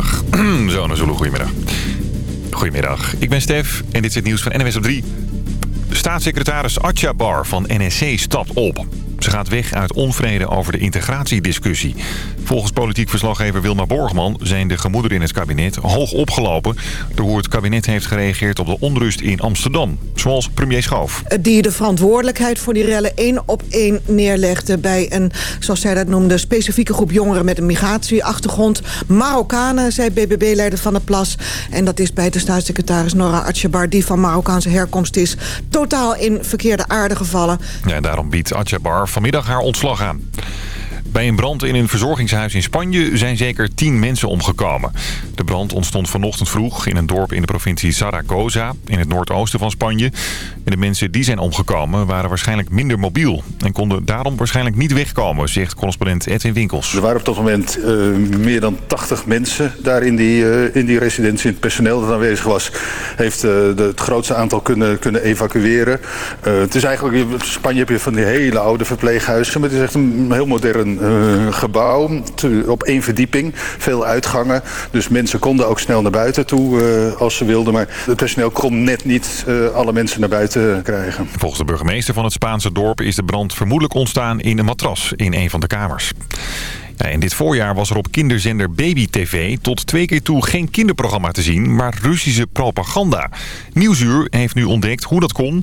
Goedemiddag. Zo, Zulu, goedemiddag. Goedemiddag, ik ben Stef en dit is het nieuws van NWS op 3. Staatssecretaris Atjabar van NSC stapt op. Ze gaat weg uit onvrede over de integratiediscussie. Volgens politiek verslaggever Wilma Borgman zijn de gemoederen in het kabinet hoog opgelopen... door hoe het kabinet heeft gereageerd op de onrust in Amsterdam. Zoals premier Schoof. Die de verantwoordelijkheid voor die rellen één op één neerlegde... bij een, zoals zij dat noemde, specifieke groep jongeren met een migratieachtergrond. Marokkanen, zei BBB-leider Van der Plas. En dat is bij de staatssecretaris Nora Atjabar... die van Marokkaanse herkomst is, totaal in verkeerde aarde gevallen. Ja, daarom biedt Atjabar vanmiddag haar ontslag aan. Bij een brand in een verzorgingshuis in Spanje zijn zeker tien mensen omgekomen. De brand ontstond vanochtend vroeg in een dorp in de provincie Zaragoza, in het noordoosten van Spanje. En de mensen die zijn omgekomen waren waarschijnlijk minder mobiel... en konden daarom waarschijnlijk niet wegkomen, zegt correspondent Edwin Winkels. Er waren op dat moment uh, meer dan 80 mensen daar in die, uh, in die residentie. Het personeel dat aanwezig was, heeft de, het grootste aantal kunnen, kunnen evacueren. het is eigenlijk, in Spanje heb je van die hele oude verpleeghuizen... maar het is echt een heel modern gebouw, te, op één verdieping, veel uitgangen. Dus mensen konden ook snel naar buiten toe als ze wilden... maar het personeel kon net niet alle mensen naar buiten krijgen. Volgens de burgemeester van het Spaanse dorp is de brand vermoedelijk ontstaan in een matras in een van de kamers. Ja, in dit voorjaar was er op kinderzender Baby TV tot twee keer toe geen kinderprogramma te zien, maar Russische propaganda. Nieuwsuur heeft nu ontdekt hoe dat kon.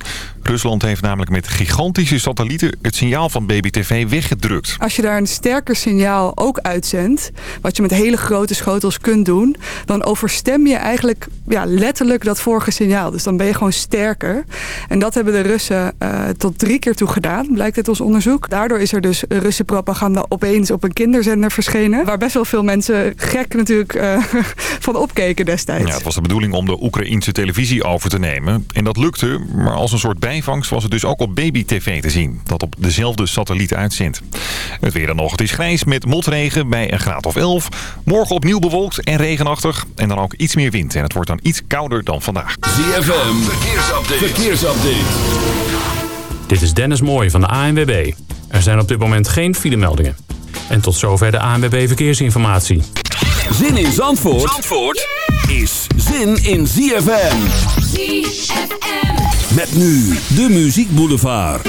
Rusland heeft namelijk met gigantische satellieten het signaal van Baby TV weggedrukt. Als je daar een sterker signaal ook uitzendt, wat je met hele grote schotels kunt doen, dan overstem je eigenlijk ja, letterlijk dat vorige signaal. Dus dan ben je gewoon sterker. En dat hebben de Russen uh, tot drie keer toe gedaan, blijkt uit ons onderzoek. Daardoor is er dus Russische propaganda opeens op een kinderzender verschenen. Waar best wel veel mensen gek natuurlijk uh, van opkeken destijds. Ja, het was de bedoeling om de Oekraïnse televisie over te nemen. En dat lukte, maar als een soort bijvangst was het dus ook op Baby TV te zien. Dat op dezelfde satelliet uitzendt. Het weer dan nog. Het is grijs met motregen bij een graad of 11. Morgen opnieuw bewolkt en regenachtig. En dan ook iets meer wind. En het wordt dan iets kouder dan vandaag. ZFM, verkeersupdate. verkeersupdate. Dit is Dennis Mooij van de ANWB. Er zijn op dit moment geen filemeldingen. En tot zover de ANWB Verkeersinformatie. Zin in Zandvoort, Zandvoort is zin in ZFM. ZFM. Met nu de Muziek Boulevard.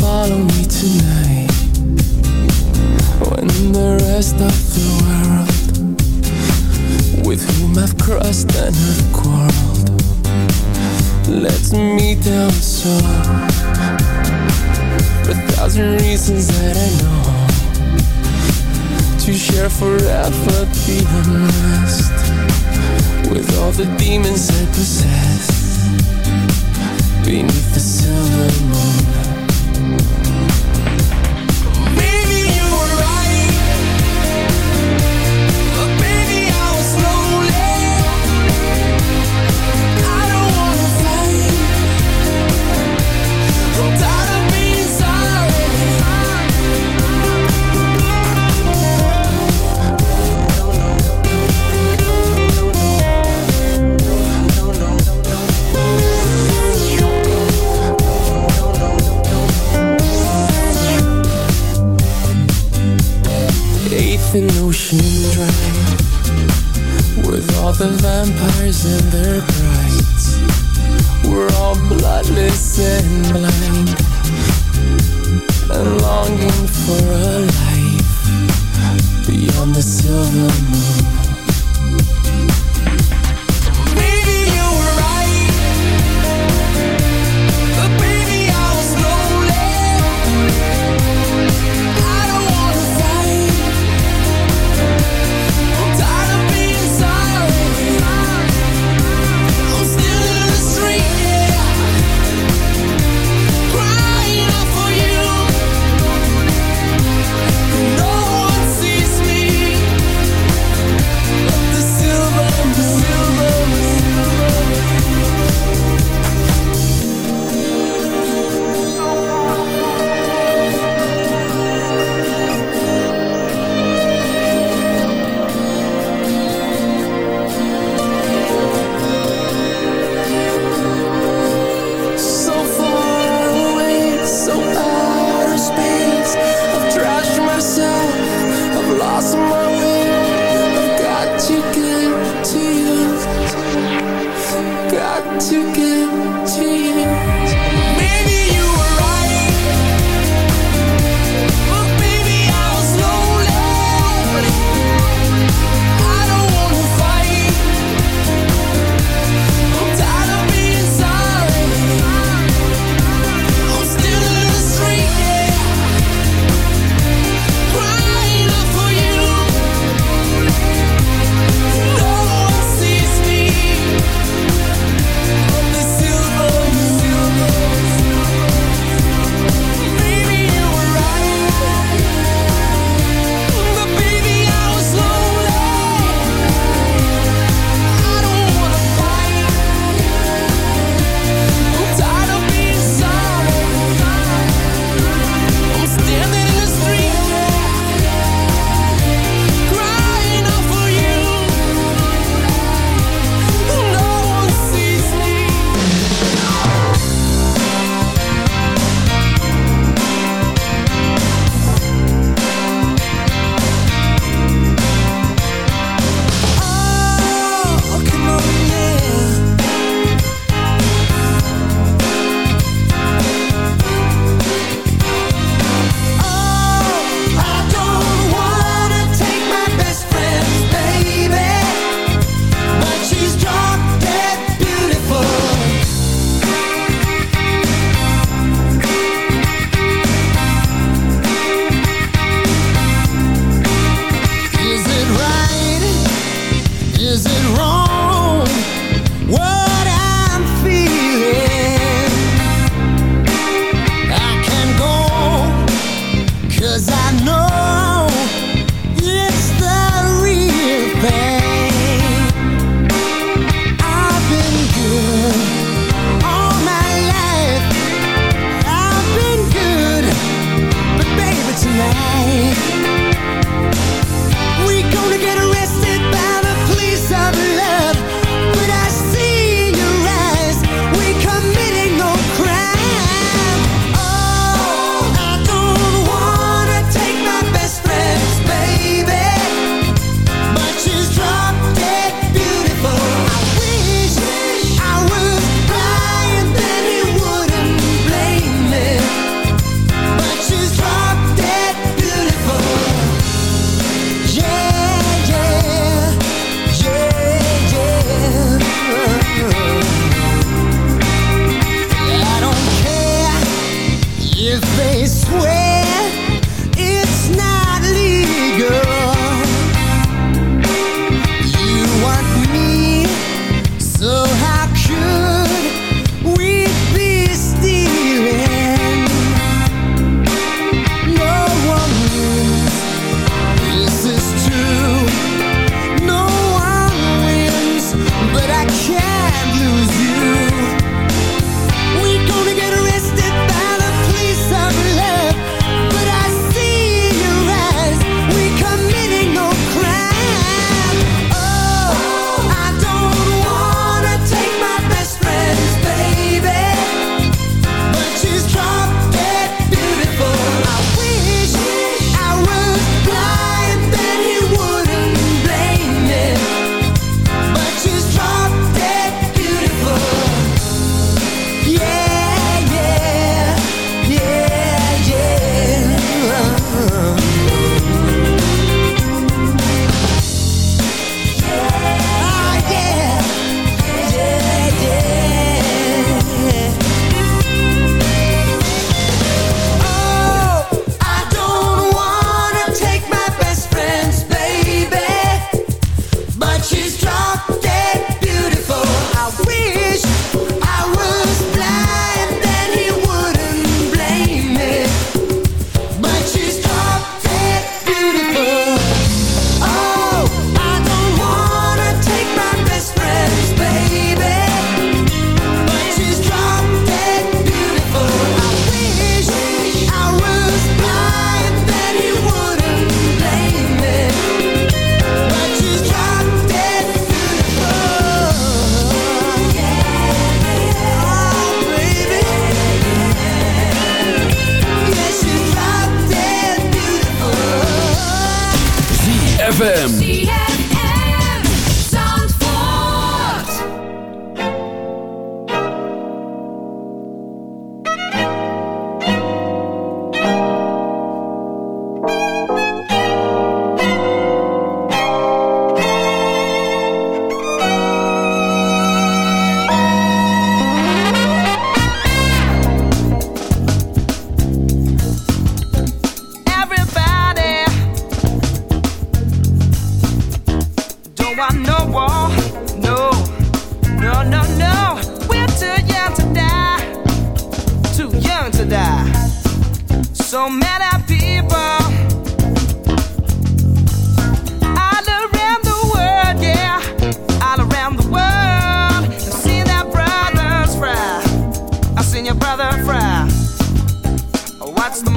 follow me tonight When the rest of the world With whom I've crossed and have quarreled. Let's meet down so For a thousand reasons that I know. To share forever the unrest With all the demons I possess. Beneath the silver moon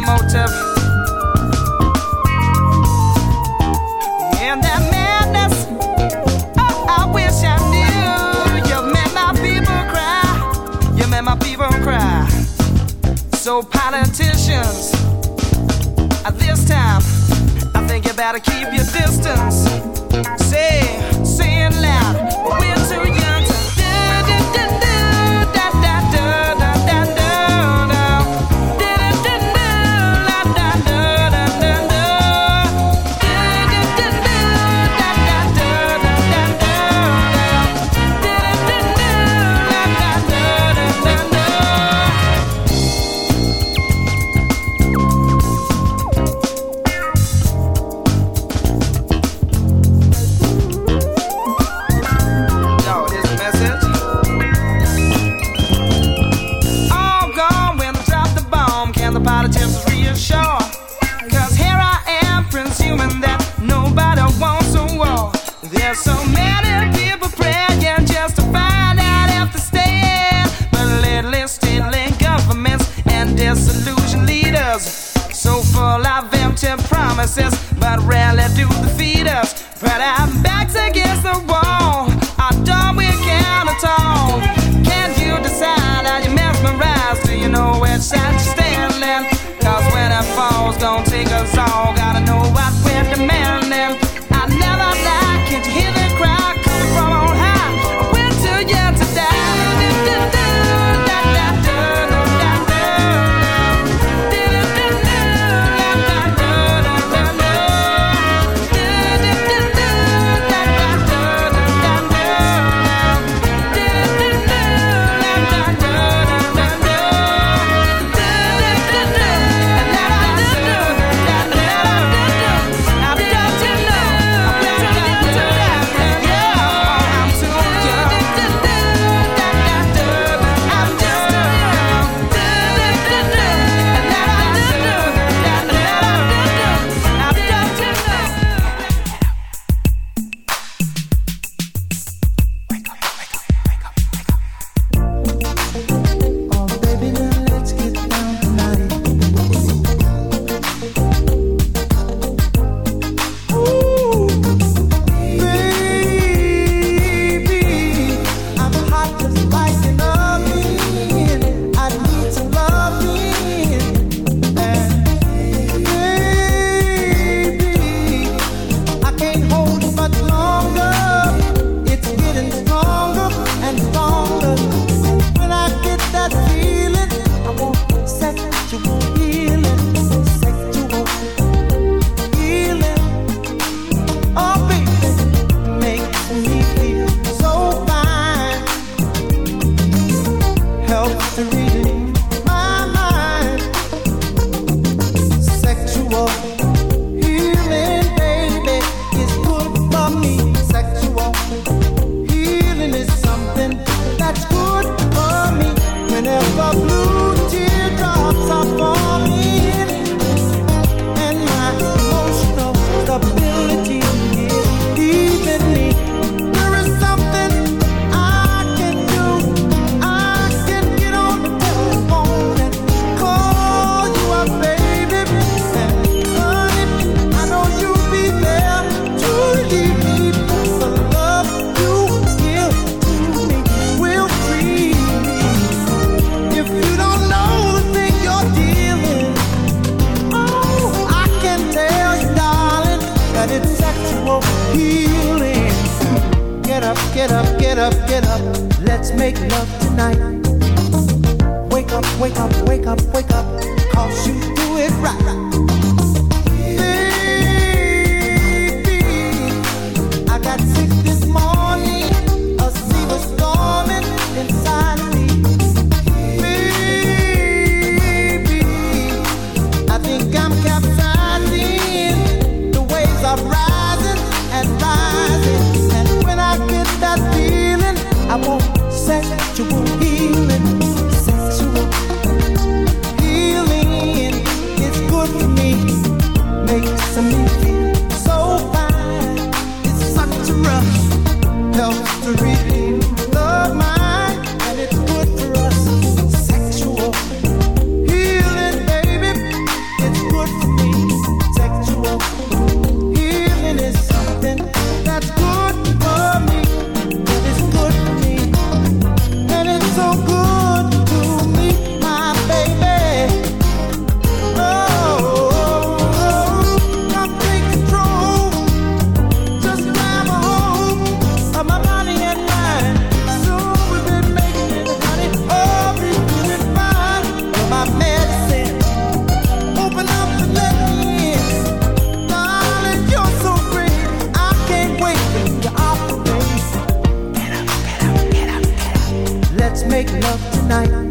motive. And that madness, oh, I wish I knew. You made my people cry. You made my people cry. So, politicians, at this time, I think you better keep your distance. Say, say it loud, we're too young. Let's make love tonight.